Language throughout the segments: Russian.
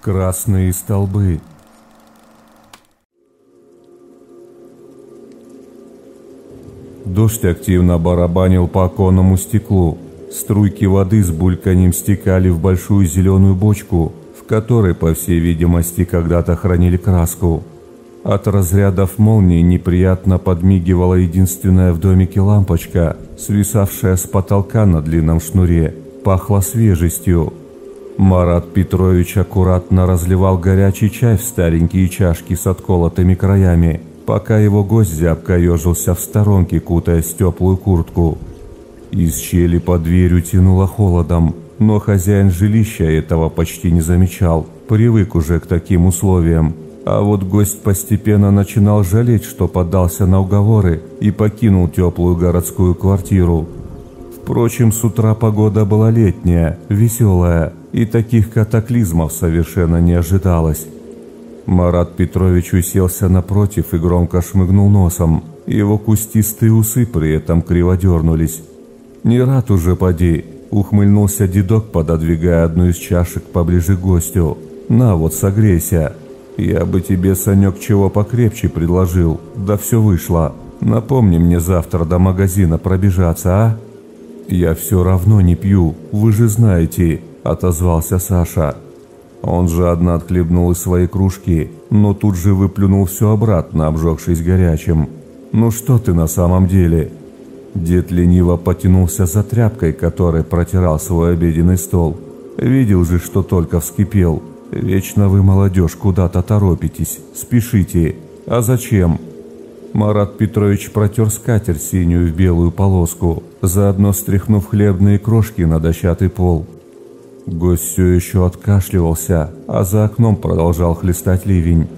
Красные столбы. Дождь активно барабанил по оконному стеклу. Струйки воды с бульканьем стекали в большую зеленую бочку, в которой, по всей видимости, когда-то хранили краску. От разрядов молнии неприятно подмигивала единственная в домике лампочка, свисавшая с потолка на длинном шнуре. Пахло свежестью. Марат Петрович аккуратно разливал горячий чай в старенькие чашки с отколотыми краями, пока его гость зябко ежился в сторонке, кутаясь в теплую куртку. Из щели под дверью тянуло холодом, но хозяин жилища этого почти не замечал, привык уже к таким условиям. А вот гость постепенно начинал жалеть, что поддался на уговоры и покинул теплую городскую квартиру. Впрочем, с утра погода была летняя, веселая, и таких катаклизмов совершенно не ожидалось. Марат Петрович уселся напротив и громко шмыгнул носом. Его кустистые усы при этом криво дернулись. «Не рад уже, поди!» – ухмыльнулся дедок, пододвигая одну из чашек поближе к гостю. «На вот, согрейся!» «Я бы тебе, Санек, чего покрепче предложил, да все вышло. Напомни мне завтра до магазина пробежаться, а?» «Я все равно не пью, вы же знаете», – отозвался Саша. Он жадно отхлебнул из своей кружки, но тут же выплюнул все обратно, обжегшись горячим. «Ну что ты на самом деле?» Дед лениво потянулся за тряпкой, которой протирал свой обеденный стол. Видел же, что только вскипел. «Вечно вы, молодежь, куда-то торопитесь. Спешите. А зачем?» Марат Петрович протер скатерть синюю в белую полоску, заодно стряхнув хлебные крошки на дощатый пол. Гость все еще откашливался, а за окном продолжал хлестать ливень.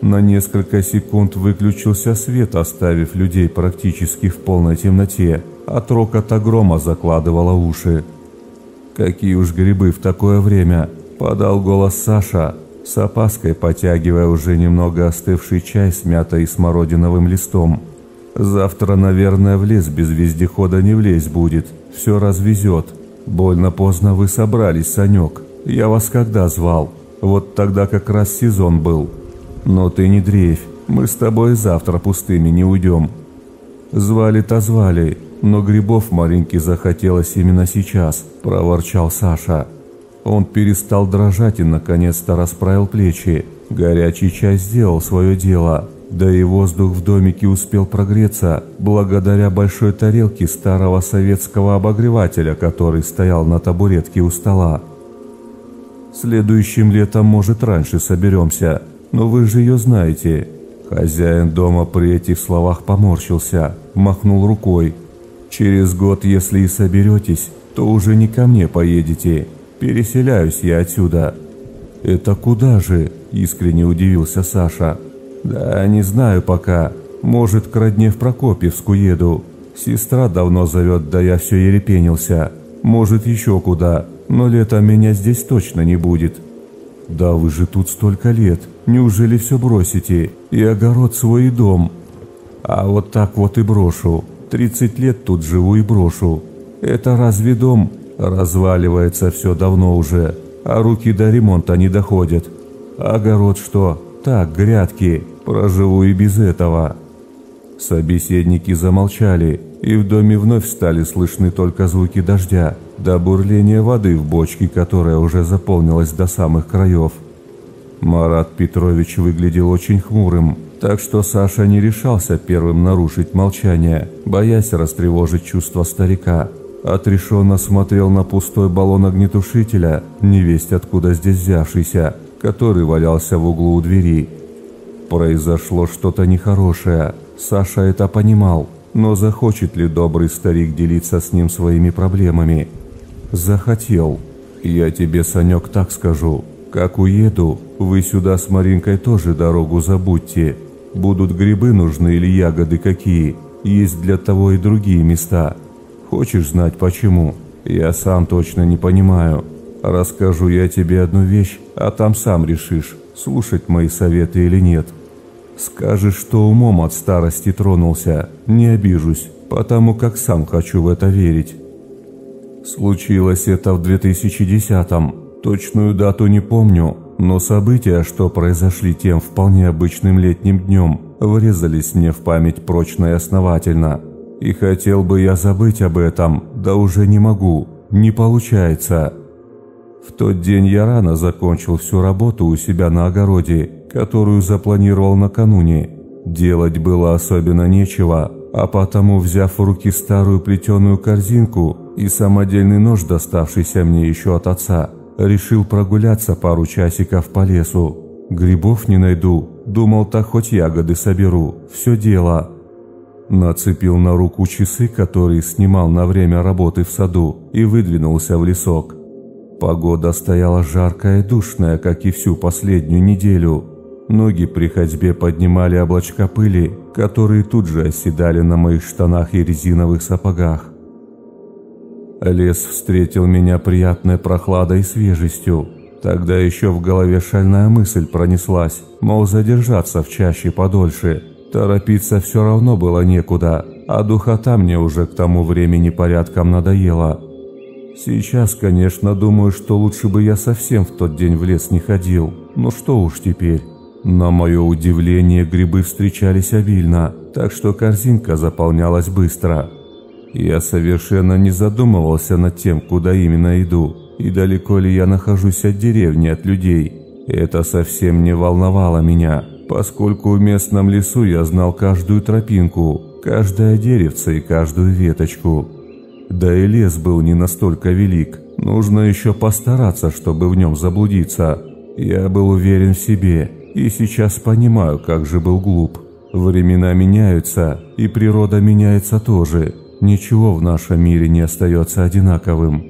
На несколько секунд выключился свет, оставив людей практически в полной темноте, а трокота грома закладывала уши. «Какие уж грибы в такое время!» – подал голос Саша, с опаской потягивая уже немного остывший чай с мятой и смородиновым листом. «Завтра, наверное, в лес без вездехода не влезть будет, все развезет. Больно поздно вы собрались, Санек. Я вас когда звал? Вот тогда как раз сезон был. Но ты не дрейфь, мы с тобой завтра пустыми не уйдем». «Звали-то звали, но грибов маленький захотелось именно сейчас», – проворчал Саша. Он перестал дрожать и наконец-то расправил плечи. Горячий чай сделал свое дело. Да и воздух в домике успел прогреться, благодаря большой тарелке старого советского обогревателя, который стоял на табуретке у стола. Следующим летом, может, раньше соберемся, но вы же ее знаете. Хозяин дома при этих словах поморщился, махнул рукой. Через год, если и соберетесь, то уже не ко мне поедете, Переселяюсь я отсюда». «Это куда же?» – искренне удивился Саша. «Да не знаю пока. Может, к родне в Прокопьевску еду. Сестра давно зовет, да я все ерепенился. Может, еще куда, но летом меня здесь точно не будет». «Да вы же тут столько лет. Неужели все бросите? И огород свой, и дом?» «А вот так вот и брошу. Тридцать лет тут живу и брошу. Это разве дом? Разваливается все давно уже, а руки до ремонта не доходят. Огород что? Так, грядки. Проживу и без этого. Собеседники замолчали, и в доме вновь стали слышны только звуки дождя, до бурления воды в бочке, которая уже заполнилась до самых краев. Марат Петрович выглядел очень хмурым, так что Саша не решался первым нарушить молчание, боясь растревожить чувства старика. Отрешенно смотрел на пустой баллон огнетушителя, невесть откуда здесь взявшийся, который валялся в углу у двери. Произошло что-то нехорошее, Саша это понимал, но захочет ли добрый старик делиться с ним своими проблемами? Захотел. Я тебе, Санек, так скажу. Как уеду, вы сюда с Маринкой тоже дорогу забудьте. Будут грибы нужны или ягоды какие, есть для того и другие места. Хочешь знать почему? Я сам точно не понимаю. Расскажу я тебе одну вещь, а там сам решишь, слушать мои советы или нет. Скажешь, что умом от старости тронулся, не обижусь, потому как сам хочу в это верить. Случилось это в 2010-м. Точную дату не помню, Но события, что произошли тем вполне обычным летним днем, врезались мне в память прочно и основательно. И хотел бы я забыть об этом, да уже не могу, не получается. В тот день я рано закончил всю работу у себя на огороде, которую запланировал накануне. Делать было особенно нечего, а потому, взяв в руки старую плетеную корзинку и самодельный нож, доставшийся мне еще от отца, решил прогуляться пару часиков по лесу. Грибов не найду, думал, так хоть ягоды соберу, все дело. Нацепил на руку часы, которые снимал на время работы в саду, и выдвинулся в лесок. Погода стояла жаркая и душная, как и всю последнюю неделю. Ноги при ходьбе поднимали облачка пыли, которые тут же оседали на моих штанах и резиновых сапогах. Лес встретил меня приятной прохладой и свежестью. Тогда еще в голове шальная мысль пронеслась, мол задержаться в чаще подольше. Торопиться все равно было некуда, а духота мне уже к тому времени порядком надоела. Сейчас, конечно, думаю, что лучше бы я совсем в тот день в лес не ходил. Но что уж теперь. На мое удивление, грибы встречались обильно, так что корзинка заполнялась быстро. Я совершенно не задумывался над тем, куда именно иду, и далеко ли я нахожусь от деревни, от людей. Это совсем не волновало меня, поскольку в местном лесу я знал каждую тропинку, каждое деревце и каждую веточку. Да и лес был не настолько велик, нужно еще постараться, чтобы в нем заблудиться. Я был уверен в себе и сейчас понимаю, как же был глуп. Времена меняются, и природа меняется тоже. Ничего в нашем мире не остается одинаковым.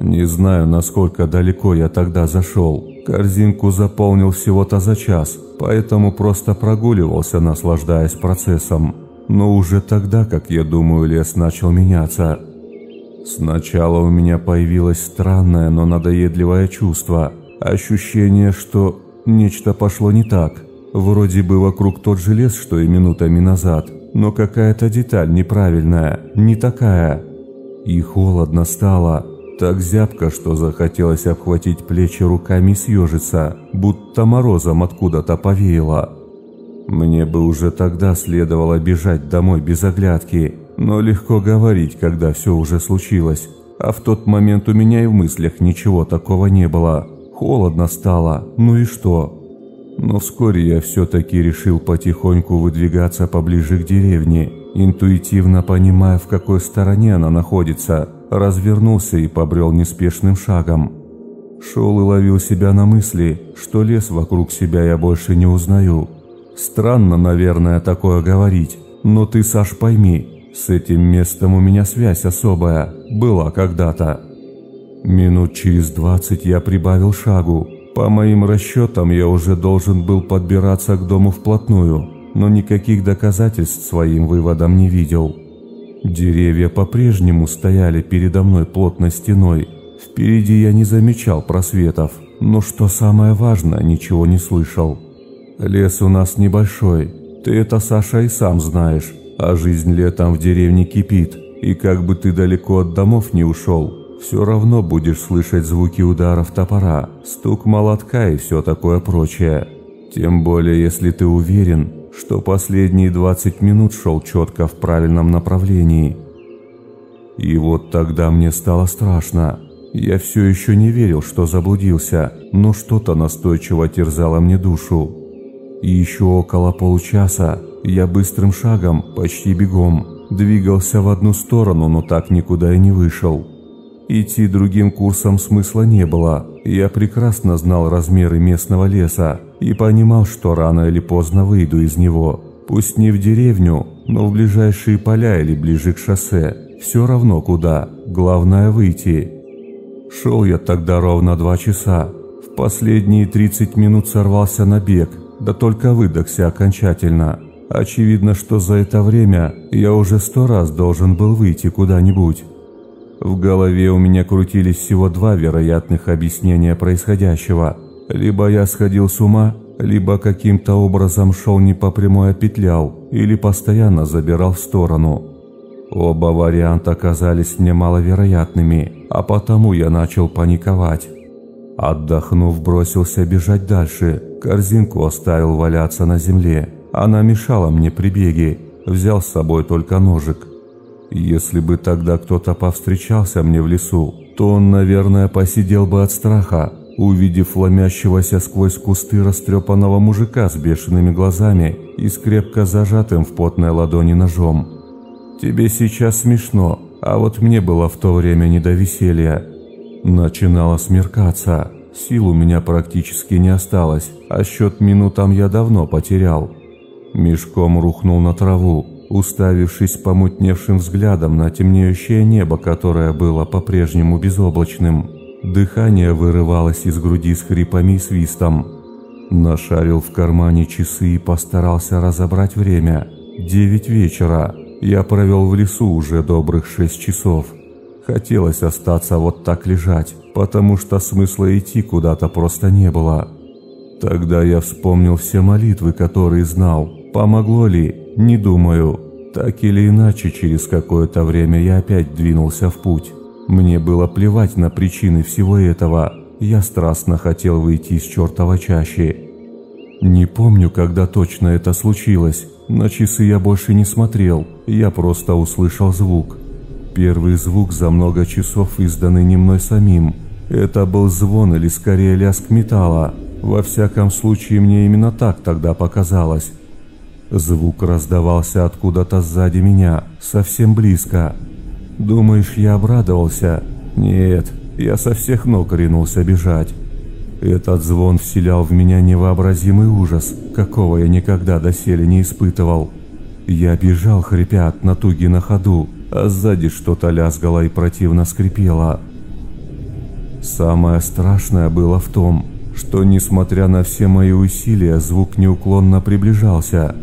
Не знаю, насколько далеко я тогда зашел. Корзинку заполнил всего-то за час, поэтому просто прогуливался, наслаждаясь процессом. Но уже тогда, как я думаю, лес начал меняться. Сначала у меня появилось странное, но надоедливое чувство. Ощущение, что нечто пошло не так. Вроде бы вокруг тот же лес, что и минутами назад, но какая-то деталь неправильная, не такая. И холодно стало, так зябко, что захотелось обхватить плечи руками и съежиться, будто морозом откуда-то повеяло. Мне бы уже тогда следовало бежать домой без оглядки, но легко говорить, когда все уже случилось. А в тот момент у меня и в мыслях ничего такого не было. Холодно стало, ну и что? Но вскоре я все-таки решил потихоньку выдвигаться поближе к деревне, интуитивно понимая, в какой стороне она находится, развернулся и побрел неспешным шагом. Шел и ловил себя на мысли, что лес вокруг себя я больше не узнаю, Странно, наверное, такое говорить, но ты, Саш, пойми, с этим местом у меня связь особая, была когда-то. Минут через двадцать я прибавил шагу. По моим расчетам, я уже должен был подбираться к дому вплотную, но никаких доказательств своим выводам не видел. Деревья по-прежнему стояли передо мной плотной стеной. Впереди я не замечал просветов, но что самое важное, ничего не слышал. Лес у нас небольшой, ты это, Саша, и сам знаешь, а жизнь летом в деревне кипит, и как бы ты далеко от домов не ушел, все равно будешь слышать звуки ударов топора, стук молотка и все такое прочее. Тем более, если ты уверен, что последние 20 минут шел четко в правильном направлении. И вот тогда мне стало страшно. Я все еще не верил, что заблудился, но что-то настойчиво терзало мне душу. И еще около получаса я быстрым шагом, почти бегом, двигался в одну сторону, но так никуда и не вышел. Идти другим курсом смысла не было. Я прекрасно знал размеры местного леса и понимал, что рано или поздно выйду из него. Пусть не в деревню, но в ближайшие поля или ближе к шоссе. Все равно куда, главное выйти. Шел я тогда ровно два часа. В последние 30 минут сорвался на бег да только выдохся окончательно. Очевидно, что за это время я уже сто раз должен был выйти куда-нибудь. В голове у меня крутились всего два вероятных объяснения происходящего. Либо я сходил с ума, либо каким-то образом шел не по прямой, а петлял, или постоянно забирал в сторону. Оба варианта оказались мне маловероятными, а потому я начал паниковать. Отдохнув, бросился бежать дальше. Корзинку оставил валяться на земле. Она мешала мне при беге. Взял с собой только ножик. Если бы тогда кто-то повстречался мне в лесу, то он, наверное, посидел бы от страха, увидев ломящегося сквозь кусты растрепанного мужика с бешеными глазами и с крепко зажатым в потной ладони ножом. Тебе сейчас смешно, а вот мне было в то время не до веселья. Начинало смеркаться, сил у меня практически не осталось, а счет минутам я давно потерял. Мешком рухнул на траву, уставившись помутневшим взглядом на темнеющее небо, которое было по-прежнему безоблачным. Дыхание вырывалось из груди с хрипами и свистом. Нашарил в кармане часы и постарался разобрать время. Девять вечера. Я провел в лесу уже добрых шесть часов. Хотелось остаться вот так лежать, потому что смысла идти куда-то просто не было. Тогда я вспомнил все молитвы, которые знал. Помогло ли? Не думаю. Так или иначе, через какое-то время я опять двинулся в путь. Мне было плевать на причины всего этого. Я страстно хотел выйти из чертова чащи. Не помню, когда точно это случилось. На часы я больше не смотрел. Я просто услышал звук. Первый звук за много часов изданный не мной самим. Это был звон или скорее лязг металла. Во всяком случае, мне именно так тогда показалось. Звук раздавался откуда-то сзади меня, совсем близко. Думаешь, я обрадовался? Нет, я со всех ног ринулся бежать. Этот звон вселял в меня невообразимый ужас, какого я никогда доселе не испытывал. Я бежал, хрипя от натуги на ходу, а сзади что-то лязгало и противно скрипело. Самое страшное было в том, что, несмотря на все мои усилия, звук неуклонно приближался.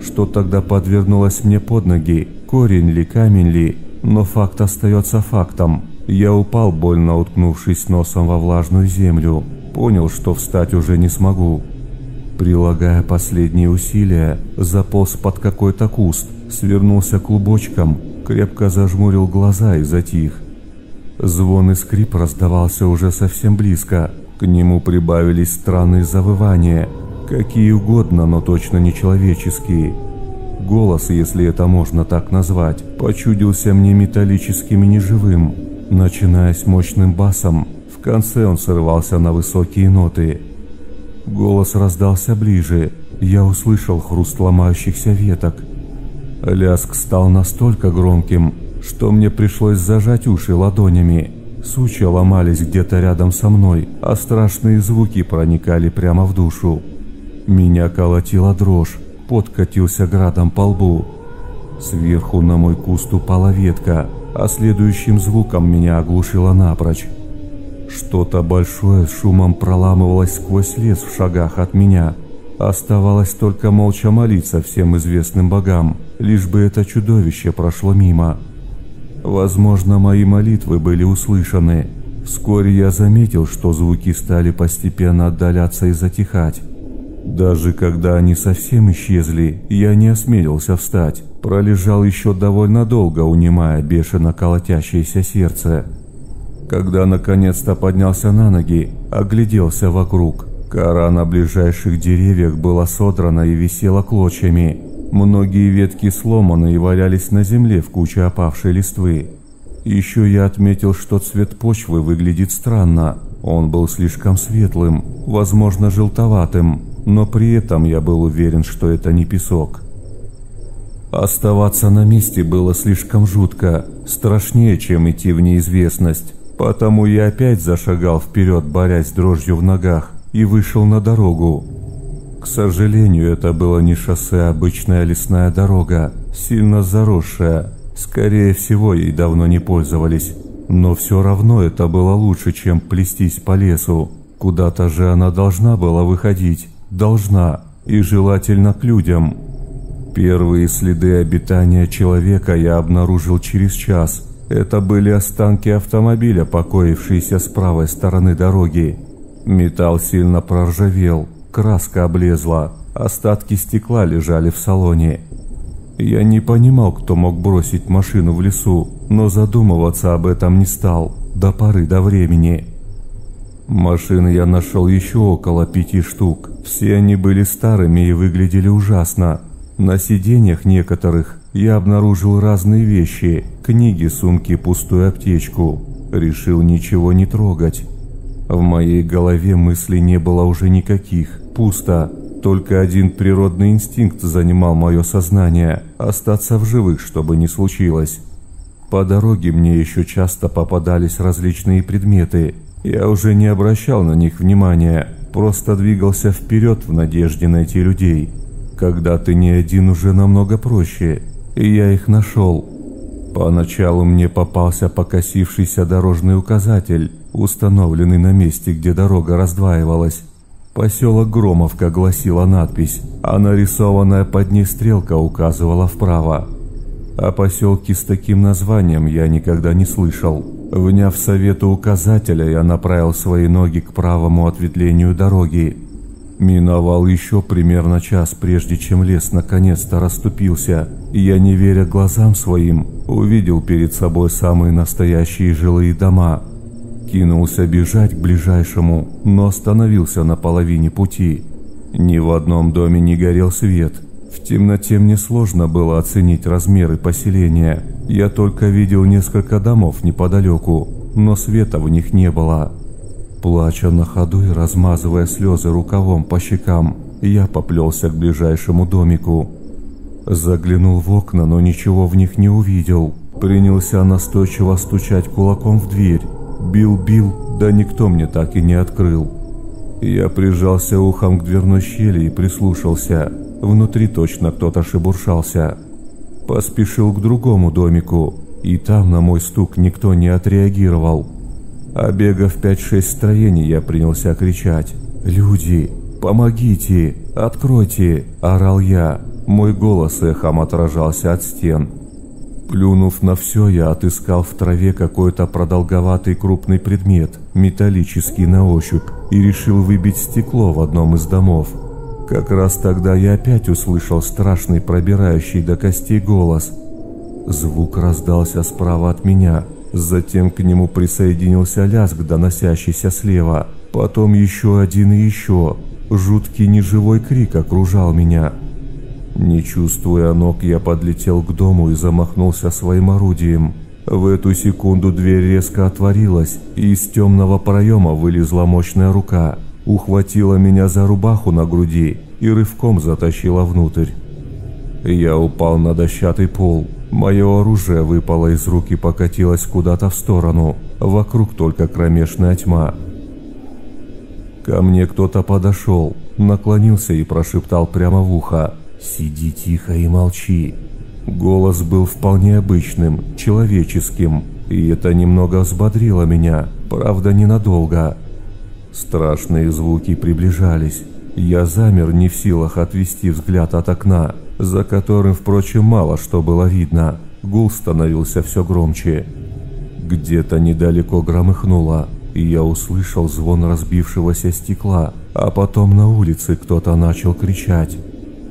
Что тогда подвернулось мне под ноги, корень ли, камень ли, но факт остается фактом. Я упал, больно уткнувшись носом во влажную землю. Понял, что встать уже не смогу. Прилагая последние усилия, заполз под какой-то куст, свернулся клубочком крепко зажмурил глаза и затих. Звон и скрип раздавался уже совсем близко. К нему прибавились странные завывания, какие угодно, но точно не человеческие. Голос, если это можно так назвать, почудился мне металлическим и неживым. Начиная с мощным басом, в конце он срывался на высокие ноты. Голос раздался ближе, я услышал хруст ломающихся веток, Ляск стал настолько громким, что мне пришлось зажать уши ладонями. Сучья ломались где-то рядом со мной, а страшные звуки проникали прямо в душу. Меня колотила дрожь, подкатился градом по лбу. Сверху на мой куст упала ветка, а следующим звуком меня оглушило напрочь. Что-то большое шумом проламывалось сквозь лес в шагах от меня – Оставалось только молча молиться всем известным богам, лишь бы это чудовище прошло мимо. Возможно, мои молитвы были услышаны. Вскоре я заметил, что звуки стали постепенно отдаляться и затихать. Даже когда они совсем исчезли, я не осмелился встать. Пролежал еще довольно долго, унимая бешено колотящееся сердце. Когда наконец-то поднялся на ноги, огляделся вокруг. Кора на ближайших деревьях была содрана и висела клочьями. Многие ветки сломаны и валялись на земле в куче опавшей листвы. Еще я отметил, что цвет почвы выглядит странно. Он был слишком светлым, возможно желтоватым, но при этом я был уверен, что это не песок. Оставаться на месте было слишком жутко, страшнее, чем идти в неизвестность. Потому я опять зашагал вперед, борясь с дрожью в ногах и вышел на дорогу. К сожалению, это было не шоссе, а обычная лесная дорога, сильно заросшая. Скорее всего, ей давно не пользовались. Но все равно это было лучше, чем плестись по лесу. Куда-то же она должна была выходить. Должна. И желательно к людям. Первые следы обитания человека я обнаружил через час. Это были останки автомобиля, покоившиеся с правой стороны дороги. Металл сильно проржавел, краска облезла, остатки стекла лежали в салоне. Я не понимал, кто мог бросить машину в лесу, но задумываться об этом не стал, до поры до времени. Машин я нашел еще около пяти штук. Все они были старыми и выглядели ужасно. На сиденьях некоторых я обнаружил разные вещи. Книги, сумки, пустую аптечку. Решил ничего не трогать. В моей голове мыслей не было уже никаких. Пусто. Только один природный инстинкт занимал мое сознание – остаться в живых, чтобы не случилось. По дороге мне еще часто попадались различные предметы – я уже не обращал на них внимания, просто двигался вперед в надежде найти людей. Когда ты не один, уже намного проще, и я их нашел. Поначалу мне попался покосившийся дорожный указатель, установленный на месте, где дорога раздваивалась. Поселок Громовка гласила надпись, а нарисованная под ней стрелка указывала вправо. О поселке с таким названием я никогда не слышал. Вняв совету указателя, я направил свои ноги к правому ответвлению дороги. Миновал еще примерно час, прежде чем лес наконец-то расступился, я, не веря глазам своим, увидел перед собой самые настоящие жилые дома. Кинулся бежать к ближайшему, но остановился на половине пути. Ни в одном доме не горел свет – в темноте мне сложно было оценить размеры поселения. Я только видел несколько домов неподалеку, но света в них не было. Плача на ходу и размазывая слезы рукавом по щекам, я поплелся к ближайшему домику. Заглянул в окна, но ничего в них не увидел. Принялся настойчиво стучать кулаком в дверь. Бил-бил, да никто мне так и не открыл. Я прижался ухом к дверной щели и прислушался. Внутри точно кто-то шебуршался. Поспешил к другому домику, и там на мой стук никто не отреагировал. Обегав пять-шесть строений, я принялся кричать. «Люди, помогите! Откройте!» – орал я. Мой голос эхом отражался от стен. Плюнув на все, я отыскал в траве какой-то продолговатый крупный предмет, металлический на ощупь, и решил выбить стекло в одном из домов. Как раз тогда я опять услышал страшный пробирающий до костей голос. Звук раздался справа от меня, затем к нему присоединился лязг, доносящийся слева, потом еще один и еще. Жуткий неживой крик окружал меня. Не чувствуя ног, я подлетел к дому и замахнулся своим орудием. В эту секунду дверь резко отворилась, и из темного проема вылезла мощная рука – ухватила меня за рубаху на груди и рывком затащила внутрь. Я упал на дощатый пол. Мое оружие выпало из рук и покатилось куда-то в сторону. Вокруг только кромешная тьма. Ко мне кто-то подошел, наклонился и прошептал прямо в ухо «Сиди тихо и молчи». Голос был вполне обычным, человеческим, и это немного взбодрило меня, правда ненадолго. Страшные звуки приближались. Я замер не в силах отвести взгляд от окна, за которым, впрочем, мало что было видно. Гул становился все громче. Где-то недалеко громыхнуло, и я услышал звон разбившегося стекла, а потом на улице кто-то начал кричать.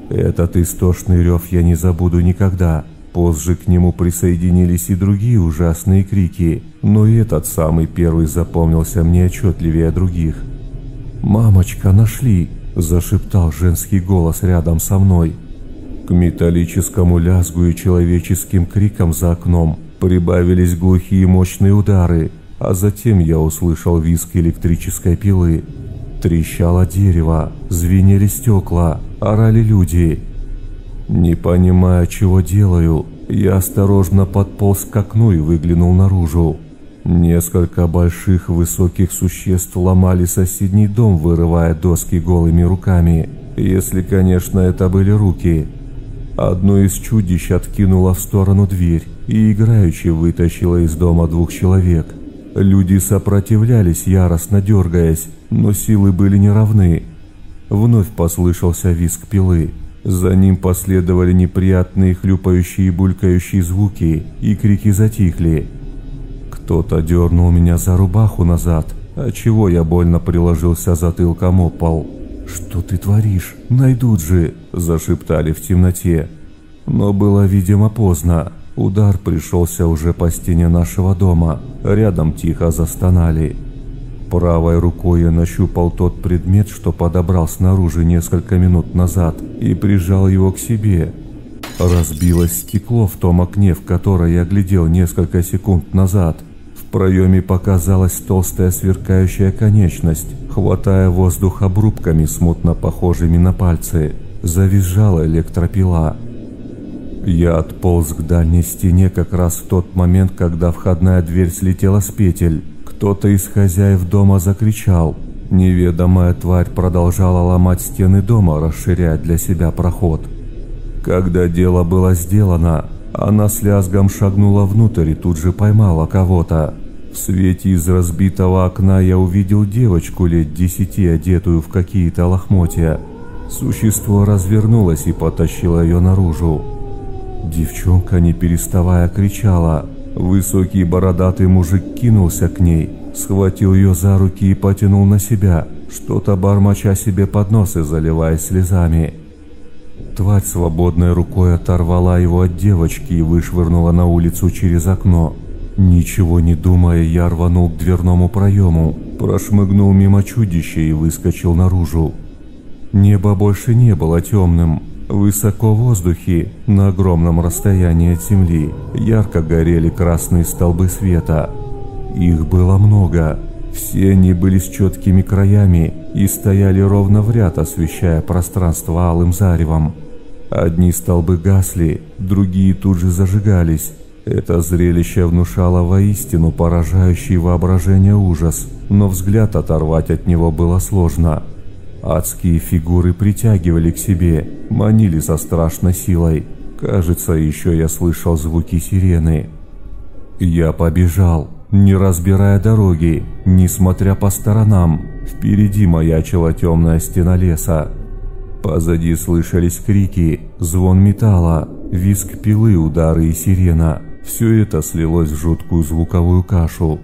Этот истошный рев я не забуду никогда. Позже к нему присоединились и другие ужасные крики, но и этот самый первый запомнился мне отчетливее других. «Мамочка, нашли!» – зашептал женский голос рядом со мной. К металлическому лязгу и человеческим крикам за окном прибавились глухие мощные удары, а затем я услышал визг электрической пилы. Трещало дерево, звенели стекла, орали люди – не понимая, чего делаю, я осторожно подполз к окну и выглянул наружу. Несколько больших высоких существ ломали соседний дом, вырывая доски голыми руками, если, конечно, это были руки. Одно из чудищ откинуло в сторону дверь и играючи вытащило из дома двух человек. Люди сопротивлялись, яростно дергаясь, но силы были неравны. Вновь послышался визг пилы. За ним последовали неприятные хлюпающие и булькающие звуки, и крики затихли. Кто-то дернул меня за рубаху назад, отчего я больно приложился затылком о пол. «Что ты творишь? Найдут же!» – зашептали в темноте. Но было, видимо, поздно. Удар пришелся уже по стене нашего дома. Рядом тихо застонали. Правой рукой я нащупал тот предмет, что подобрал снаружи несколько минут назад, и прижал его к себе. Разбилось стекло в том окне, в которое я глядел несколько секунд назад. В проеме показалась толстая сверкающая конечность, хватая воздух обрубками, смутно похожими на пальцы. Завизжала электропила. Я отполз к дальней стене как раз в тот момент, когда входная дверь слетела с петель. Кто-то из хозяев дома закричал. Неведомая тварь продолжала ломать стены дома, расширяя для себя проход. Когда дело было сделано, она с лязгом шагнула внутрь и тут же поймала кого-то. В свете из разбитого окна я увидел девочку лет десяти, одетую в какие-то лохмотья. Существо развернулось и потащило ее наружу. Девчонка, не переставая, кричала – Высокий бородатый мужик кинулся к ней, схватил ее за руки и потянул на себя, что-то бормоча себе под нос и заливаясь слезами. Тварь свободной рукой оторвала его от девочки и вышвырнула на улицу через окно. Ничего не думая, я рванул к дверному проему, прошмыгнул мимо чудища и выскочил наружу. Небо больше не было темным, Высоко в воздухе, на огромном расстоянии от земли, ярко горели красные столбы света. Их было много. Все они были с четкими краями и стояли ровно в ряд, освещая пространство алым заревом. Одни столбы гасли, другие тут же зажигались. Это зрелище внушало воистину поражающий воображение ужас, но взгляд оторвать от него было сложно – Адские фигуры притягивали к себе, манили со страшной силой. Кажется, еще я слышал звуки сирены. Я побежал, не разбирая дороги, несмотря по сторонам. Впереди маячила темная стена леса. Позади слышались крики, звон металла, визг пилы, удары и сирена. Все это слилось в жуткую звуковую кашу.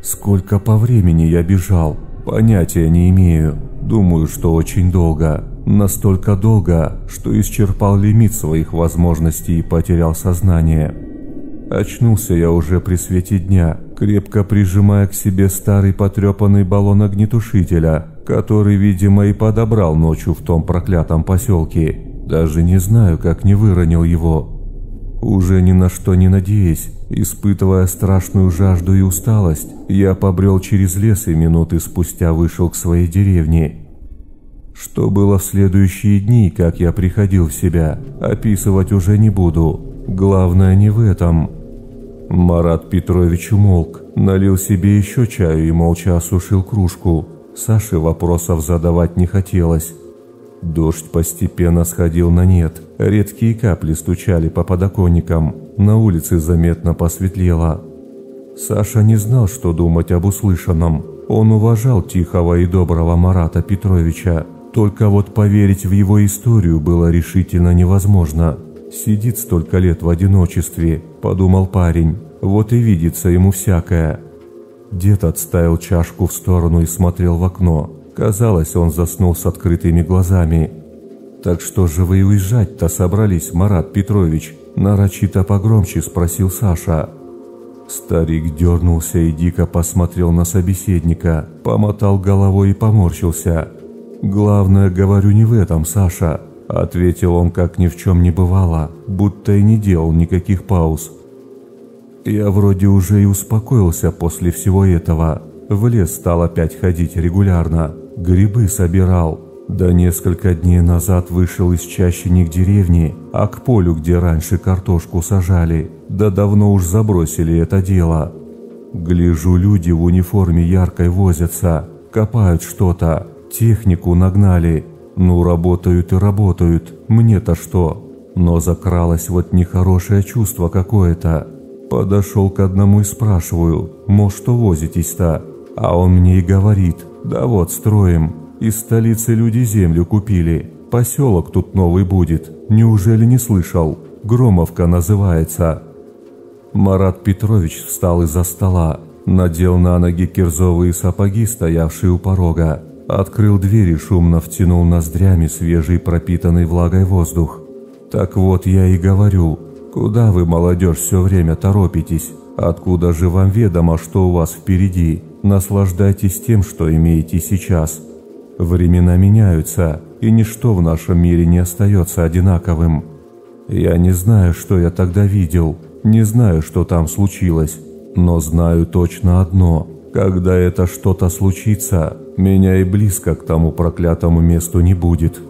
Сколько по времени я бежал, понятия не имею. Думаю, что очень долго. Настолько долго, что исчерпал лимит своих возможностей и потерял сознание. Очнулся я уже при свете дня, крепко прижимая к себе старый потрепанный баллон огнетушителя, который, видимо, и подобрал ночью в том проклятом поселке. Даже не знаю, как не выронил его. Уже ни на что не надеясь, испытывая страшную жажду и усталость, я побрел через лес и минуты спустя вышел к своей деревне. Что было в следующие дни, как я приходил в себя, описывать уже не буду. Главное не в этом. Марат Петрович умолк, налил себе еще чаю и молча осушил кружку. Саше вопросов задавать не хотелось. Дождь постепенно сходил на нет. Редкие капли стучали по подоконникам. На улице заметно посветлело. Саша не знал, что думать об услышанном. Он уважал тихого и доброго Марата Петровича. Только вот поверить в его историю было решительно невозможно. «Сидит столько лет в одиночестве», – подумал парень. «Вот и видится ему всякое». Дед отставил чашку в сторону и смотрел в окно. Казалось, он заснул с открытыми глазами. «Так что же вы уезжать-то собрались, Марат Петрович?» Нарочито погромче спросил Саша. Старик дернулся и дико посмотрел на собеседника, помотал головой и поморщился. «Главное, говорю, не в этом, Саша», – ответил он, как ни в чем не бывало, будто и не делал никаких пауз. «Я вроде уже и успокоился после всего этого. В лес стал опять ходить регулярно, Грибы собирал. Да несколько дней назад вышел из чащи не к деревне, а к полю, где раньше картошку сажали. Да давно уж забросили это дело. Гляжу, люди в униформе яркой возятся, копают что-то, технику нагнали. Ну, работают и работают, мне-то что? Но закралось вот нехорошее чувство какое-то. Подошел к одному и спрашиваю, мол, что возитесь-то? А он мне и говорит, да вот, строим. Из столицы люди землю купили. Поселок тут новый будет. Неужели не слышал? Громовка называется. Марат Петрович встал из-за стола, надел на ноги кирзовые сапоги, стоявшие у порога, открыл дверь и шумно втянул ноздрями свежий пропитанный влагой воздух. Так вот я и говорю, куда вы, молодежь, все время торопитесь? Откуда же вам ведомо, что у вас впереди? Наслаждайтесь тем, что имеете сейчас. Времена меняются, и ничто в нашем мире не остается одинаковым. Я не знаю, что я тогда видел, не знаю, что там случилось, но знаю точно одно. Когда это что-то случится, меня и близко к тому проклятому месту не будет.